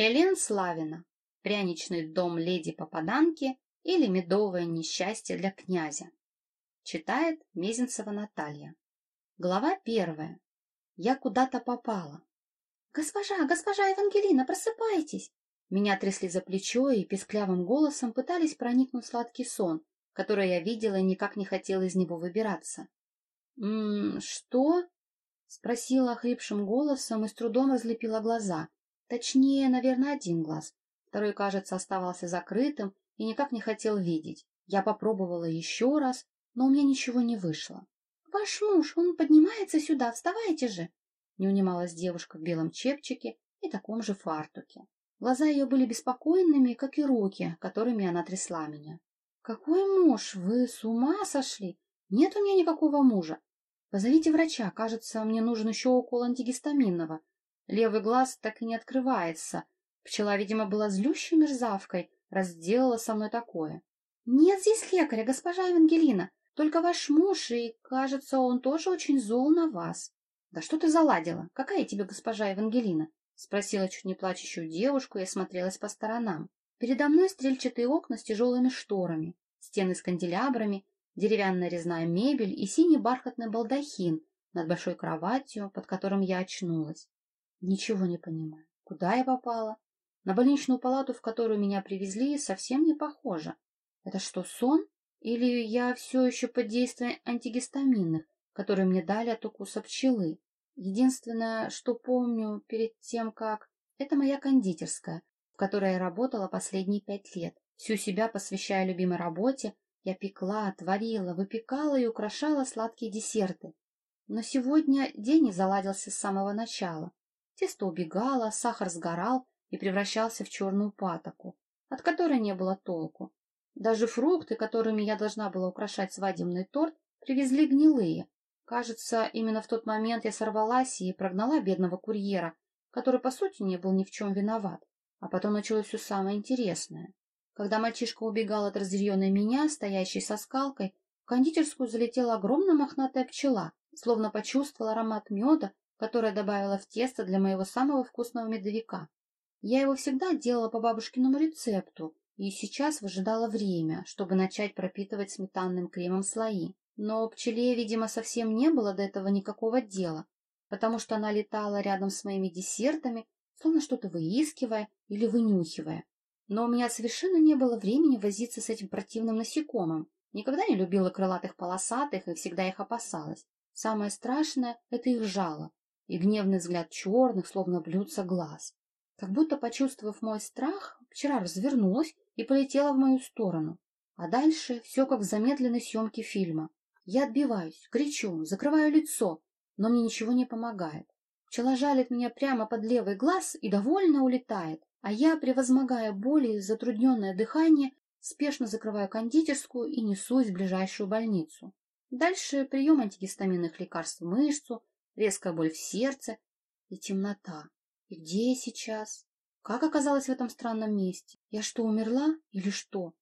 Элен Славина. Пряничный дом леди-попаданки или медовое несчастье для князя. Читает Мезенцева Наталья. Глава первая. Я куда-то попала. «Госпожа, госпожа Евангелина, просыпайтесь!» Меня трясли за плечо и песклявым голосом пытались проникнуть в сладкий сон, который я видела и никак не хотела из него выбираться. «М -м, что?» — спросила охрипшим голосом и с трудом разлепила глаза. Точнее, наверное, один глаз. Второй, кажется, оставался закрытым и никак не хотел видеть. Я попробовала еще раз, но у меня ничего не вышло. — Ваш муж, он поднимается сюда, вставайте же! Не унималась девушка в белом чепчике и таком же фартуке. Глаза ее были беспокойными, как и руки, которыми она трясла меня. — Какой муж? Вы с ума сошли? Нет у меня никакого мужа. Позовите врача, кажется, мне нужен еще укол антигистаминного. Левый глаз так и не открывается. Пчела, видимо, была злющей мерзавкой, раз сделала со мной такое. — Нет здесь лекаря, госпожа Евангелина, только ваш муж, и, кажется, он тоже очень зол на вас. — Да что ты заладила? Какая тебе госпожа Евангелина? — спросила чуть не плачущую девушку и осмотрелась по сторонам. Передо мной стрельчатые окна с тяжелыми шторами, стены с канделябрами, деревянная резная мебель и синий бархатный балдахин над большой кроватью, под которым я очнулась. Ничего не понимаю. Куда я попала? На больничную палату, в которую меня привезли, совсем не похоже. Это что, сон? Или я все еще под действием антигистаминных, которые мне дали от укуса пчелы? Единственное, что помню перед тем, как... Это моя кондитерская, в которой я работала последние пять лет. Всю себя посвящая любимой работе, я пекла, творила, выпекала и украшала сладкие десерты. Но сегодня день не заладился с самого начала. Тесто убегало, сахар сгорал и превращался в черную патоку, от которой не было толку. Даже фрукты, которыми я должна была украшать свадебный торт, привезли гнилые. Кажется, именно в тот момент я сорвалась и прогнала бедного курьера, который, по сути, не был ни в чем виноват. А потом началось все самое интересное. Когда мальчишка убегал от разъяренной меня, стоящей со скалкой, в кондитерскую залетела огромная мохнатая пчела, словно почувствовала аромат меда которое добавила в тесто для моего самого вкусного медовика. Я его всегда делала по бабушкиному рецепту и сейчас выжидала время, чтобы начать пропитывать сметанным кремом слои. Но пчеле, видимо, совсем не было до этого никакого дела, потому что она летала рядом с моими десертами, словно что-то выискивая или вынюхивая. Но у меня совершенно не было времени возиться с этим противным насекомым. Никогда не любила крылатых полосатых и всегда их опасалась. Самое страшное — это их жало и гневный взгляд черных, словно блюдца глаз. Как будто, почувствовав мой страх, вчера развернулась и полетела в мою сторону. А дальше все как в замедленной съемке фильма. Я отбиваюсь, кричу, закрываю лицо, но мне ничего не помогает. Пчела жалит меня прямо под левый глаз и довольно улетает, а я, превозмогая боли и затрудненное дыхание, спешно закрываю кондитерскую и несусь в ближайшую больницу. Дальше прием антигистаминных лекарств в мышцу, резкая боль в сердце и темнота. И где я сейчас? Как оказалась в этом странном месте? Я что, умерла или что?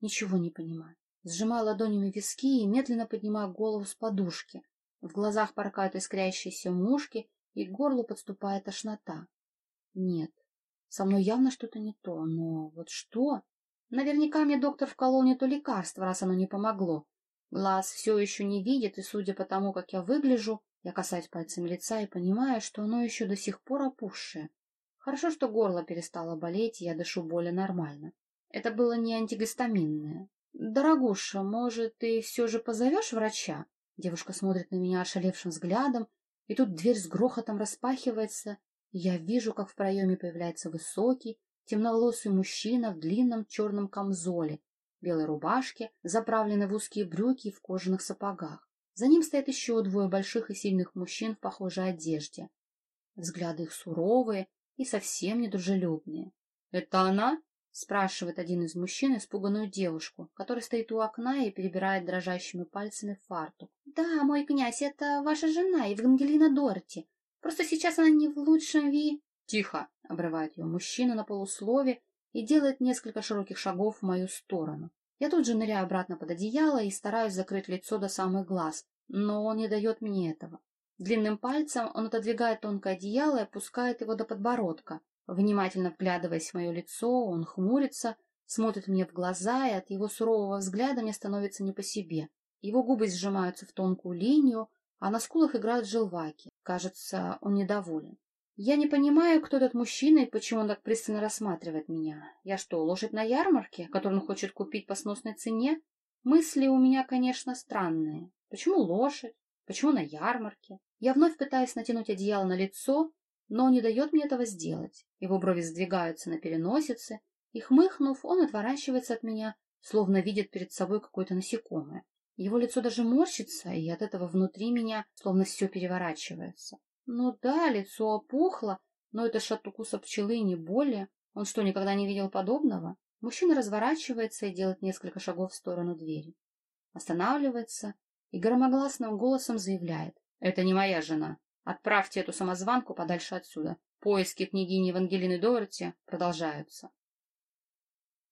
Ничего не понимаю. Сжимаю ладонями виски и медленно поднимаю голову с подушки. В глазах поркают искрящиеся мушки, и к горлу подступает тошнота. Нет, со мной явно что-то не то, но вот что? Наверняка мне доктор вколол не то лекарство, раз оно не помогло. Глаз все еще не видит, и, судя по тому, как я выгляжу, я касаюсь пальцами лица и понимаю, что оно еще до сих пор опухшее. Хорошо, что горло перестало болеть, и я дышу более нормально. Это было не антигистаминное. «Дорогуша, может, ты все же позовешь врача?» Девушка смотрит на меня ошалевшим взглядом, и тут дверь с грохотом распахивается, и я вижу, как в проеме появляется высокий, темноволосый мужчина в длинном черном камзоле, белой рубашке, заправленной в узкие брюки и в кожаных сапогах. За ним стоят еще двое больших и сильных мужчин в похожей одежде. Взгляды их суровые и совсем недружелюбные. — Это она? — спрашивает один из мужчин испуганную девушку, которая стоит у окна и перебирает дрожащими пальцами фартук. — Да, мой князь, это ваша жена, Евангелина Дорти. Просто сейчас она не в лучшем ви... — Тихо! — обрывает ее мужчина на полуслове и делает несколько широких шагов в мою сторону. Я тут же ныряю обратно под одеяло и стараюсь закрыть лицо до самых глаз, но он не дает мне этого. Длинным пальцем он отодвигает тонкое одеяло и опускает его до подбородка, Внимательно вглядываясь в мое лицо, он хмурится, смотрит мне в глаза, и от его сурового взгляда мне становится не по себе. Его губы сжимаются в тонкую линию, а на скулах играют желваки. Кажется, он недоволен. Я не понимаю, кто этот мужчина и почему он так пристально рассматривает меня. Я что, лошадь на ярмарке, которую он хочет купить по сносной цене? Мысли у меня, конечно, странные. Почему лошадь? Почему на ярмарке? Я вновь пытаюсь натянуть одеяло на лицо, но он не дает мне этого сделать. Его брови сдвигаются на переносице, и, хмыхнув, он отворачивается от меня, словно видит перед собой какое-то насекомое. Его лицо даже морщится, и от этого внутри меня словно все переворачивается. Ну да, лицо опухло, но это ж от укуса пчелы не более. Он что, никогда не видел подобного? Мужчина разворачивается и делает несколько шагов в сторону двери. Останавливается и громогласным голосом заявляет. «Это не моя жена. Отправьте эту самозванку подальше отсюда. Поиски княгини Евангелины Дороти продолжаются».